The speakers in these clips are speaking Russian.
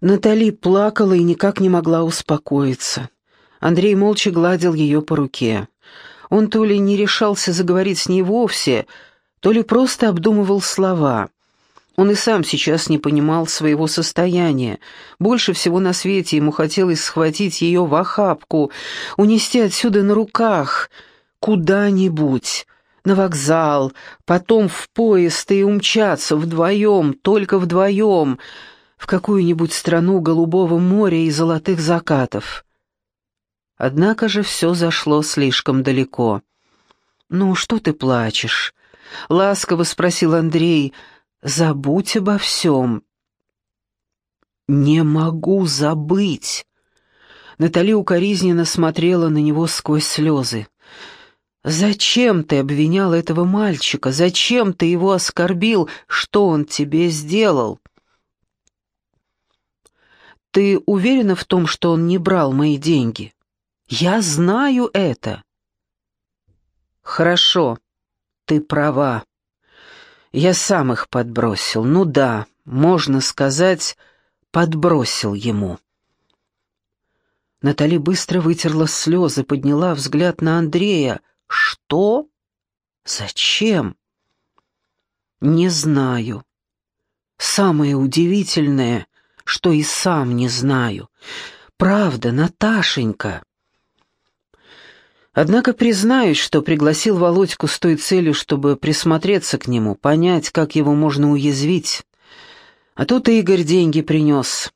Натали плакала и никак не могла успокоиться. Андрей молча гладил ее по руке. Он то ли не решался заговорить с ней вовсе, то ли просто обдумывал слова. Он и сам сейчас не понимал своего состояния. Больше всего на свете ему хотелось схватить ее в охапку, унести отсюда на руках, куда-нибудь, на вокзал, потом в поезд и умчаться вдвоем, только вдвоем, в какую-нибудь страну голубого моря и золотых закатов. Однако же все зашло слишком далеко. «Ну, что ты плачешь?» — ласково спросил Андрей. «Забудь обо всем». «Не могу забыть». Натали укоризненно смотрела на него сквозь слезы. «Зачем ты обвинял этого мальчика? Зачем ты его оскорбил? Что он тебе сделал?» «Ты уверена в том, что он не брал мои деньги?» Я знаю это. Хорошо, ты права. Я сам их подбросил. Ну да, можно сказать, подбросил ему. Натали быстро вытерла слезы, подняла взгляд на Андрея. Что? Зачем? Не знаю. Самое удивительное, что и сам не знаю. Правда, Наташенька. Однако признаюсь, что пригласил Володьку с той целью, чтобы присмотреться к нему, понять, как его можно уязвить. А тут Игорь деньги принес.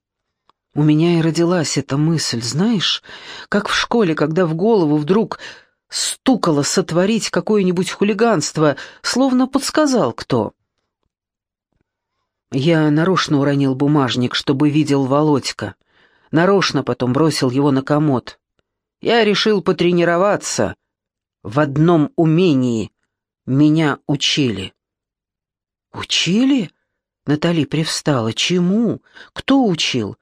У меня и родилась эта мысль, знаешь, как в школе, когда в голову вдруг стукало сотворить какое-нибудь хулиганство, словно подсказал кто. Я нарочно уронил бумажник, чтобы видел Володька. Нарочно потом бросил его на комод. Я решил потренироваться. В одном умении меня учили. Учили? Натали привстала. Чему? Кто учил?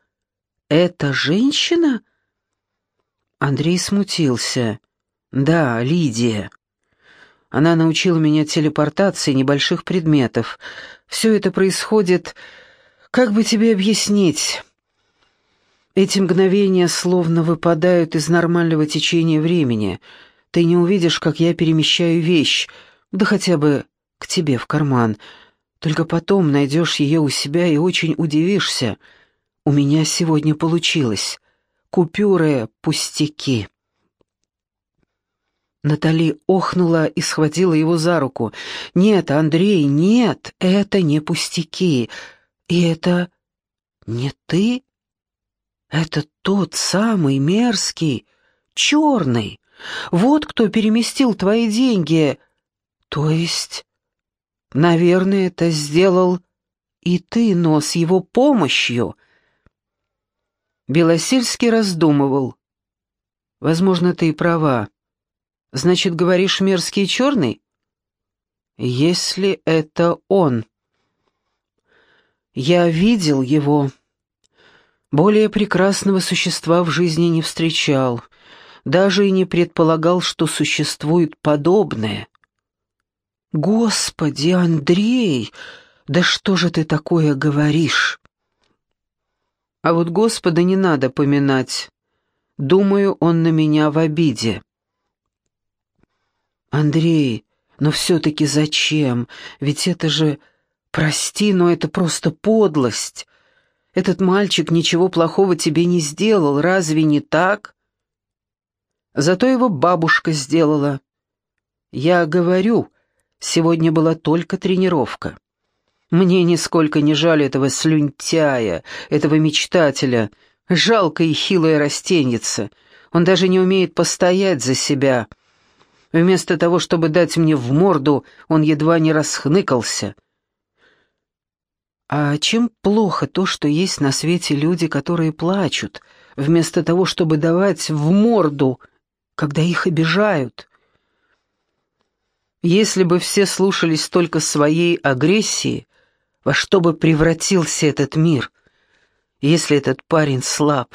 Это женщина? Андрей смутился. Да, Лидия. Она научила меня телепортации небольших предметов. Все это происходит... Как бы тебе объяснить? Эти мгновения словно выпадают из нормального течения времени. Ты не увидишь, как я перемещаю вещь, да хотя бы к тебе в карман. Только потом найдешь ее у себя и очень удивишься. У меня сегодня получилось. Купюры пустяки. Натали охнула и схватила его за руку. «Нет, Андрей, нет, это не пустяки. И это не ты?» Это тот самый мерзкий, черный. Вот кто переместил твои деньги. То есть, наверное, это сделал и ты, но с его помощью. Белосельский раздумывал. Возможно, ты и права. Значит, говоришь, мерзкий черный? Если это он. Я видел его. Более прекрасного существа в жизни не встречал, даже и не предполагал, что существует подобное. «Господи, Андрей, да что же ты такое говоришь?» А вот Господа не надо поминать. Думаю, он на меня в обиде. Андрей, но все-таки зачем? Ведь это же... Прости, но это просто подлость. Этот мальчик ничего плохого тебе не сделал, разве не так? Зато его бабушка сделала. Я говорю, сегодня была только тренировка. Мне нисколько не жаль этого слюнтяя, этого мечтателя, жалкая и хилая растенница. Он даже не умеет постоять за себя. Вместо того, чтобы дать мне в морду, он едва не расхныкался — а чем плохо то, что есть на свете люди, которые плачут, вместо того, чтобы давать в морду, когда их обижают? Если бы все слушались только своей агрессии, во что бы превратился этот мир? Если этот парень слаб,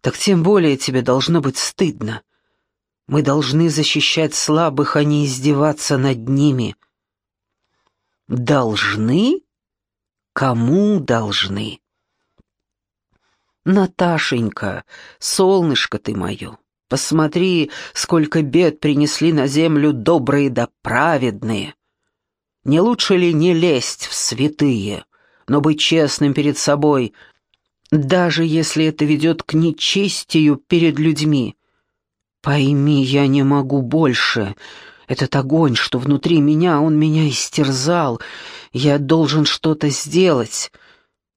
так тем более тебе должно быть стыдно. Мы должны защищать слабых, а не издеваться над ними. Должны? Кому должны? Наташенька, солнышко ты мое, посмотри, сколько бед принесли на землю добрые да праведные. Не лучше ли не лезть в святые, но быть честным перед собой, даже если это ведет к нечестию перед людьми? Пойми, я не могу больше. Этот огонь, что внутри меня, он меня истерзал. Я должен что-то сделать.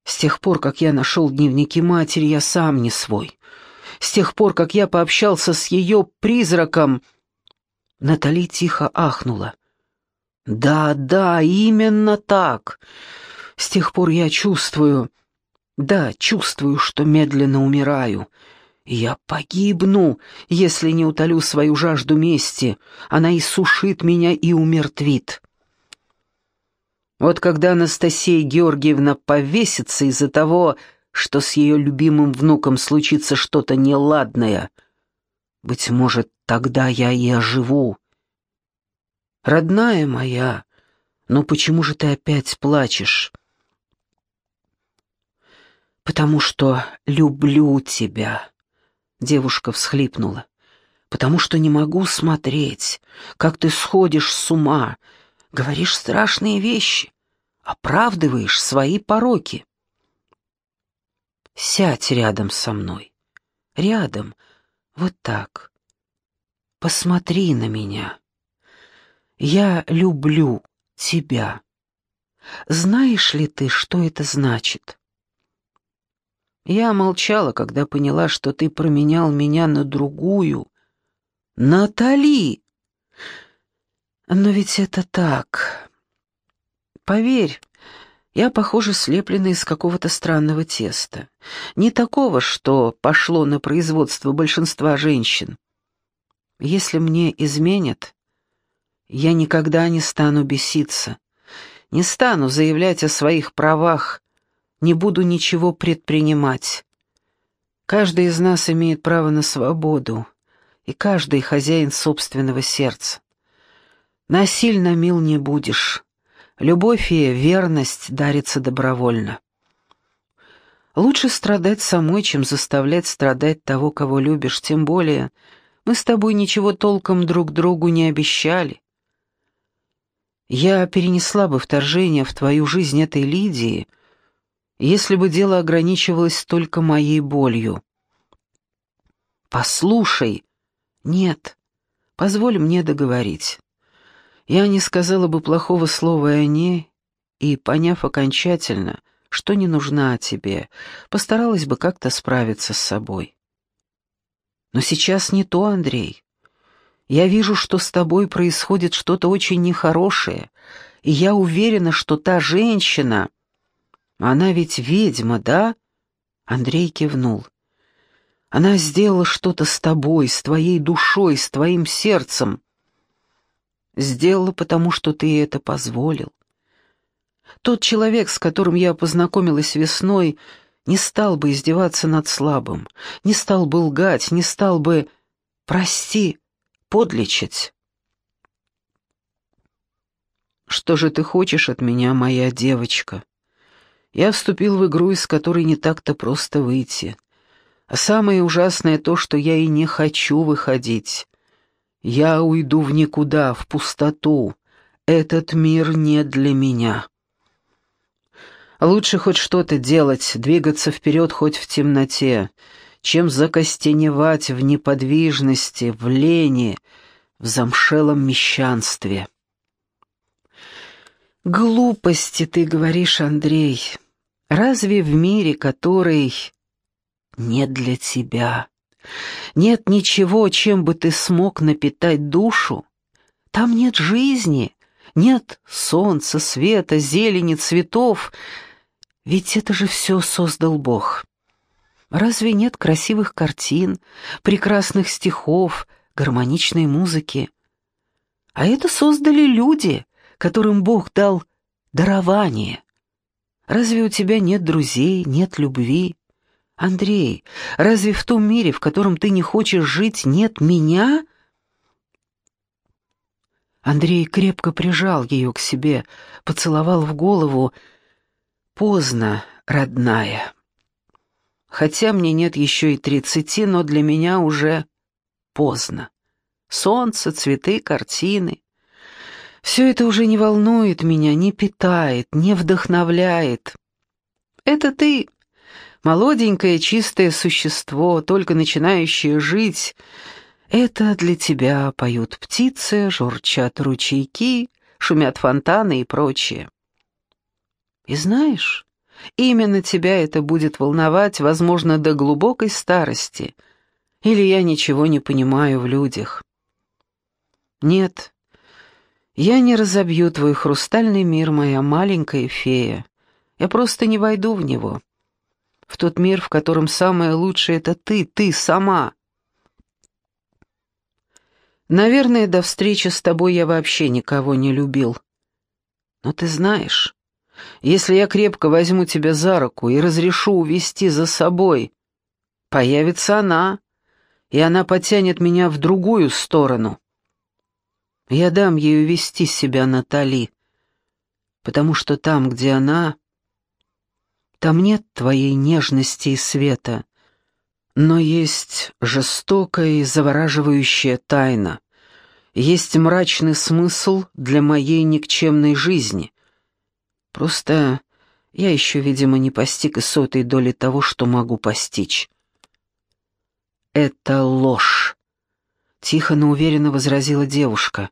С тех пор, как я нашел дневники матери, я сам не свой. С тех пор, как я пообщался с ее призраком...» Натали тихо ахнула. «Да, да, именно так. С тех пор я чувствую... Да, чувствую, что медленно умираю. Я погибну, если не утолю свою жажду мести. Она иссушит меня и умертвит». Вот когда Анастасия Георгиевна повесится из-за того, что с ее любимым внуком случится что-то неладное, быть может, тогда я и оживу. Родная моя, но почему же ты опять плачешь? Потому что люблю тебя, девушка всхлипнула. Потому что не могу смотреть, как ты сходишь с ума, говоришь страшные вещи, оправдываешь свои пороки. Сядь рядом со мной, рядом, вот так. Посмотри на меня. Я люблю тебя. Знаешь ли ты, что это значит? Я молчала, когда поняла, что ты променял меня на другую. Натали! Но ведь это так. Поверь, я, похоже, слеплена из какого-то странного теста. Не такого, что пошло на производство большинства женщин. Если мне изменят, я никогда не стану беситься, не стану заявлять о своих правах, не буду ничего предпринимать. Каждый из нас имеет право на свободу, и каждый хозяин собственного сердца. Насильно мил не будешь. Любовь и верность дарятся добровольно. Лучше страдать самой, чем заставлять страдать того, кого любишь, тем более мы с тобой ничего толком друг другу не обещали. Я перенесла бы вторжение в твою жизнь этой Лидии, если бы дело ограничивалось только моей болью. Послушай. Нет. Позволь мне договорить. Я не сказала бы плохого слова о ней, и, поняв окончательно, что не нужна тебе, постаралась бы как-то справиться с собой. Но сейчас не то, Андрей. Я вижу, что с тобой происходит что-то очень нехорошее, и я уверена, что та женщина... Она ведь ведьма, да?» Андрей кивнул. «Она сделала что-то с тобой, с твоей душой, с твоим сердцем. Сделала, потому что ты это позволил. Тот человек, с которым я познакомилась весной, не стал бы издеваться над слабым, не стал бы лгать, не стал бы... Прости, подлечить. Что же ты хочешь от меня, моя девочка? Я вступил в игру, из которой не так-то просто выйти. А самое ужасное то, что я и не хочу выходить. Я уйду в никуда, в пустоту. Этот мир не для меня. Лучше хоть что-то делать, двигаться вперед хоть в темноте, чем закостеневать в неподвижности, в лени, в замшелом мещанстве. «Глупости ты говоришь, Андрей. Разве в мире, который не для тебя?» Нет ничего, чем бы ты смог напитать душу. Там нет жизни, нет солнца, света, зелени, цветов. Ведь это же все создал Бог. Разве нет красивых картин, прекрасных стихов, гармоничной музыки? А это создали люди, которым Бог дал дарование. Разве у тебя нет друзей, нет любви? «Андрей, разве в том мире, в котором ты не хочешь жить, нет меня?» Андрей крепко прижал ее к себе, поцеловал в голову. «Поздно, родная». хотя мне нет еще и тридцати, но для меня уже поздно. Солнце, цветы, картины. Все это уже не волнует меня, не питает, не вдохновляет. Это ты, молоденькое чистое существо, только начинающее жить. Это для тебя поют птицы, журчат ручейки, шумят фонтаны и прочее. И знаешь, именно тебя это будет волновать, возможно, до глубокой старости. Или я ничего не понимаю в людях. Нет, я не разобью твой хрустальный мир, моя маленькая фея. Я просто не войду в него. В тот мир, в котором самое лучшее — это ты, ты сама. Наверное, до встречи с тобой я вообще никого не любил. Но ты знаешь, если я крепко возьму тебя за руку и разрешу увести за собой, появится она, и она потянет меня в другую сторону. Я дам ей увести себя Натали, потому что там, где она, там нет твоей нежности и света, но есть жестокая и завораживающая тайна, есть мрачный смысл для моей никчемной жизни. Просто я еще, видимо, не постиг и сотой доли того, что могу постичь. «Это ложь», — тихо, но уверенно возразила девушка.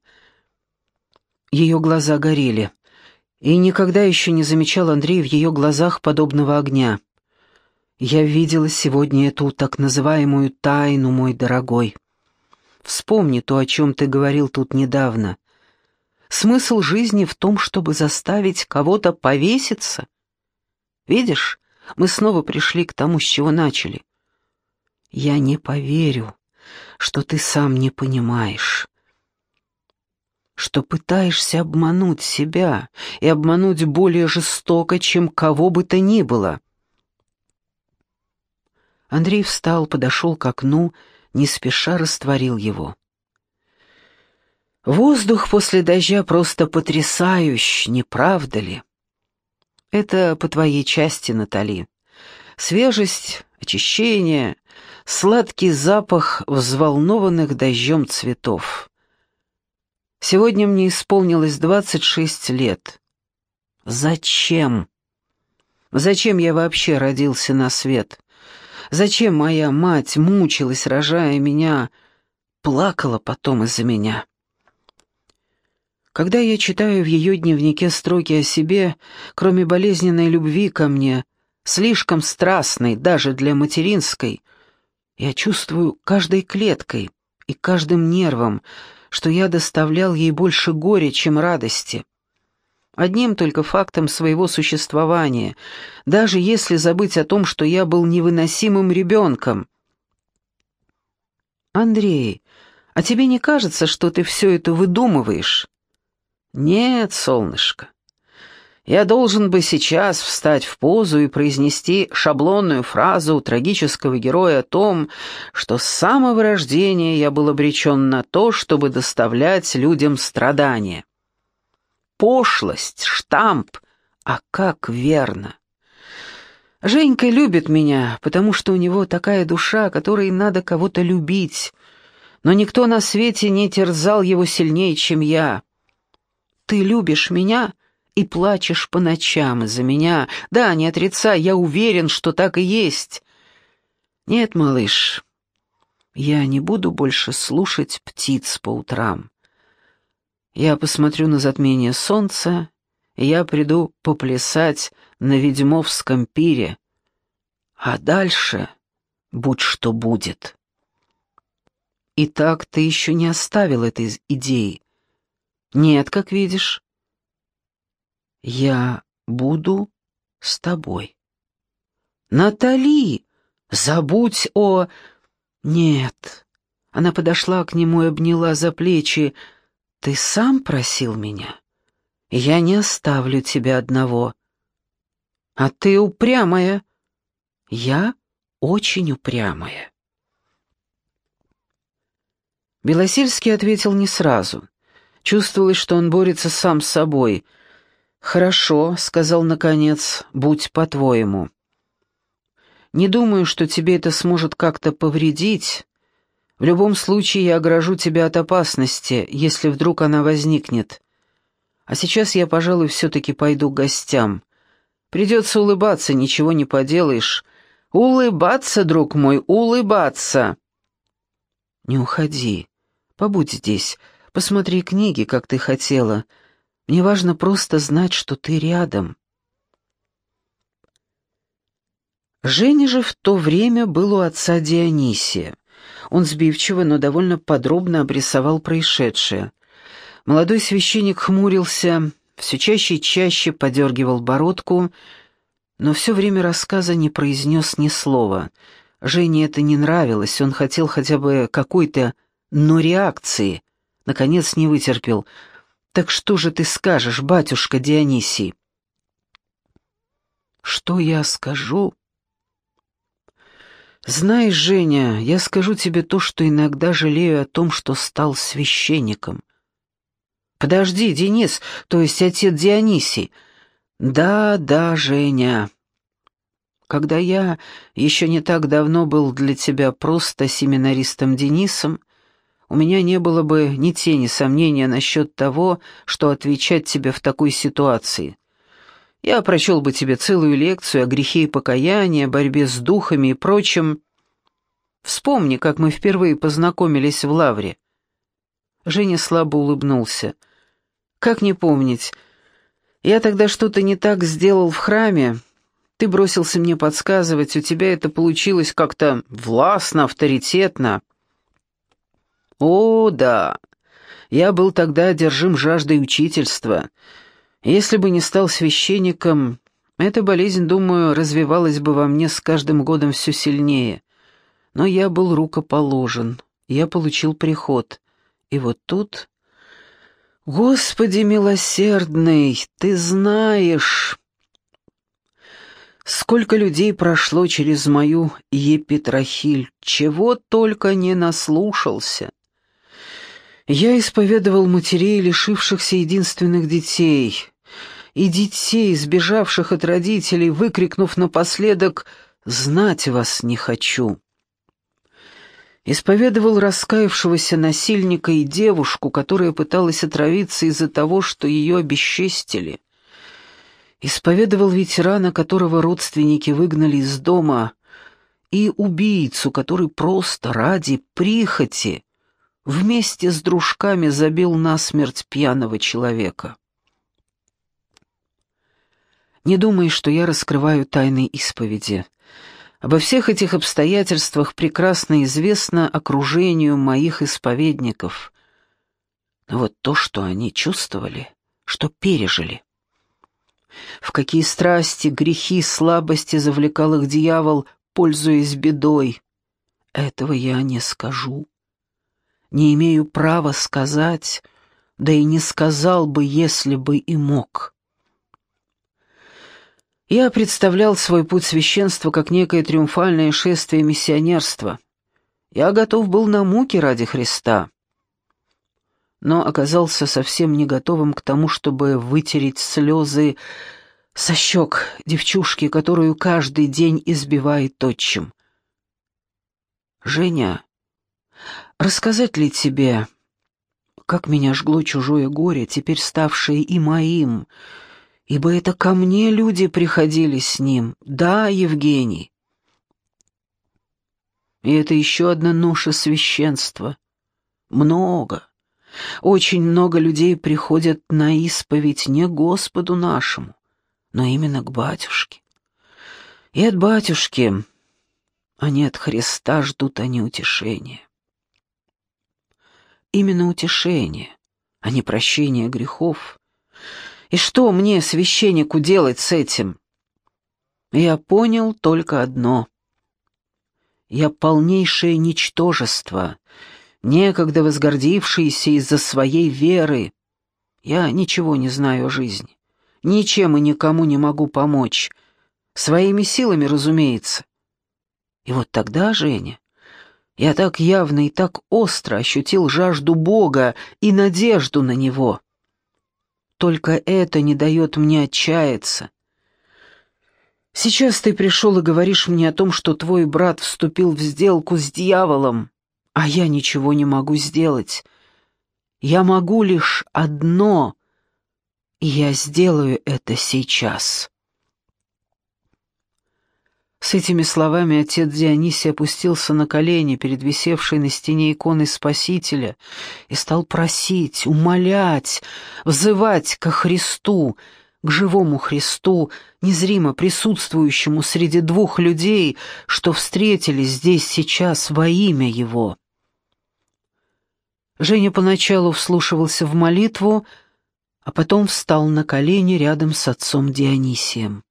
Ее глаза горели, и никогда еще не замечал Андрей в ее глазах подобного огня. Я видела сегодня эту так называемую тайну, мой дорогой. Вспомни то, о чем ты говорил тут недавно. Смысл жизни в том, чтобы заставить кого-то повеситься. Видишь, мы снова пришли к тому, с чего начали. Я не поверю, что ты сам не понимаешь, что пытаешься обмануть себя и обмануть более жестоко, чем кого бы то ни было. Андрей встал, подошел к окну, не спеша растворил его. Воздух после дождя просто потрясающ, не правда ли? Это по твоей части, Натали. Свежесть, очищение, сладкий запах взволнованных дождем цветов. Сегодня мне исполнилось двадцать шесть лет. Зачем? Зачем я вообще родился на свет? Зачем моя мать мучилась, рожая меня, плакала потом из-за меня? Когда я читаю в ее дневнике строки о себе, кроме болезненной любви ко мне, слишком страстной даже для материнской, я чувствую каждой клеткой и каждым нервом, что я доставлял ей больше горя, чем радости одним только фактом своего существования, даже если забыть о том, что я был невыносимым ребенком. «Андрей, а тебе не кажется, что ты все это выдумываешь?» «Нет, солнышко. Я должен бы сейчас встать в позу и произнести шаблонную фразу трагического героя о том, что с самого рождения я был обречен на то, чтобы доставлять людям страдания пошлость, штамп, а как верно. Женька любит меня, потому что у него такая душа, которой надо кого-то любить, но никто на свете не терзал его сильнее, чем я. Ты любишь меня и плачешь по ночам из-за меня. Да, не отрицай, я уверен, что так и есть. Нет, малыш, я не буду больше слушать птиц по утрам. Я посмотрю на затмение солнца, и я приду поплясать на ведьмовском пире. А дальше будь что будет. Итак, ты еще не оставил этой идеи. Нет, как видишь. Я буду с тобой. Натали, забудь о... Нет. Она подошла к нему и обняла за плечи, ты сам просил меня. Я не оставлю тебя одного. А ты упрямая. Я очень упрямая. Белосельский ответил не сразу. Чувствовалось, что он борется сам с собой. «Хорошо», — сказал наконец, — «будь по-твоему». Не думаю, что тебе это сможет как-то повредить. В любом случае я огражу тебя от опасности, если вдруг она возникнет. А сейчас я, пожалуй, все-таки пойду к гостям. Придется улыбаться, ничего не поделаешь. Улыбаться, друг мой, улыбаться!» «Не уходи. Побудь здесь. Посмотри книги, как ты хотела. Мне важно просто знать, что ты рядом». Женя же в то время был у отца Дионисия. Он сбивчиво, но довольно подробно обрисовал происшедшее. Молодой священник хмурился, все чаще и чаще подергивал бородку, но все время рассказа не произнес ни слова. Жене это не нравилось, он хотел хотя бы какой-то, но реакции. Наконец не вытерпел. «Так что же ты скажешь, батюшка Дионисий?» «Что я скажу?» «Знаешь, Женя, я скажу тебе то, что иногда жалею о том, что стал священником». «Подожди, Денис, то есть отец Дионисий». «Да, да, Женя. Когда я еще не так давно был для тебя просто семинаристом Денисом, у меня не было бы ни тени сомнения насчет того, что отвечать тебе в такой ситуации. Я прочел бы тебе целую лекцию о грехе и покаянии, борьбе с духами и прочем. Вспомни, как мы впервые познакомились в Лавре». Женя слабо улыбнулся. «Как не помнить? Я тогда что-то не так сделал в храме. Ты бросился мне подсказывать, у тебя это получилось как-то властно, авторитетно». «О, да. Я был тогда одержим жаждой учительства». Если бы не стал священником, эта болезнь, думаю, развивалась бы во мне с каждым годом все сильнее. Но я был рукоположен, я получил приход. И вот тут... Господи милосердный, ты знаешь... Сколько людей прошло через мою епитрахиль, чего только не наслушался. Я исповедовал матерей, лишившихся единственных детей, и детей, сбежавших от родителей, выкрикнув напоследок «Знать вас не хочу». Исповедовал раскаявшегося насильника и девушку, которая пыталась отравиться из-за того, что ее обесчестили. Исповедовал ветерана, которого родственники выгнали из дома, и убийцу, который просто ради прихоти вместе с дружками забил насмерть пьяного человека. Не думай, что я раскрываю тайны исповеди. Обо всех этих обстоятельствах прекрасно известно окружению моих исповедников. Но вот то, что они чувствовали, что пережили. В какие страсти, грехи, слабости завлекал их дьявол, пользуясь бедой, этого я не скажу. Не имею права сказать, да и не сказал бы, если бы и мог. Я представлял свой путь священства как некое триумфальное шествие миссионерства. Я готов был на муки ради Христа, но оказался совсем не готовым к тому, чтобы вытереть слезы со щек девчушки, которую каждый день избивает отчим. «Женя, рассказать ли тебе, как меня жгло чужое горе, теперь ставшее и моим?» ибо это ко мне люди приходили с ним. Да, Евгений. И это еще одна ноша священства. Много, очень много людей приходят на исповедь не Господу нашему, но именно к батюшке. И от батюшки, а не от Христа ждут они утешения. Именно утешение, а не прощение грехов, и что мне, священнику, делать с этим? Я понял только одно. Я полнейшее ничтожество, некогда возгордившийся из-за своей веры. Я ничего не знаю о жизни, ничем и никому не могу помочь. Своими силами, разумеется. И вот тогда, Женя, я так явно и так остро ощутил жажду Бога и надежду на Него. Только это не дает мне отчаяться. Сейчас ты пришел и говоришь мне о том, что твой брат вступил в сделку с дьяволом, а я ничего не могу сделать. Я могу лишь одно, и я сделаю это сейчас». С этими словами отец Дионисий опустился на колени перед висевшей на стене иконой Спасителя и стал просить, умолять, взывать ко Христу, к живому Христу, незримо присутствующему среди двух людей, что встретились здесь сейчас во имя Его. Женя поначалу вслушивался в молитву, а потом встал на колени рядом с отцом Дионисием.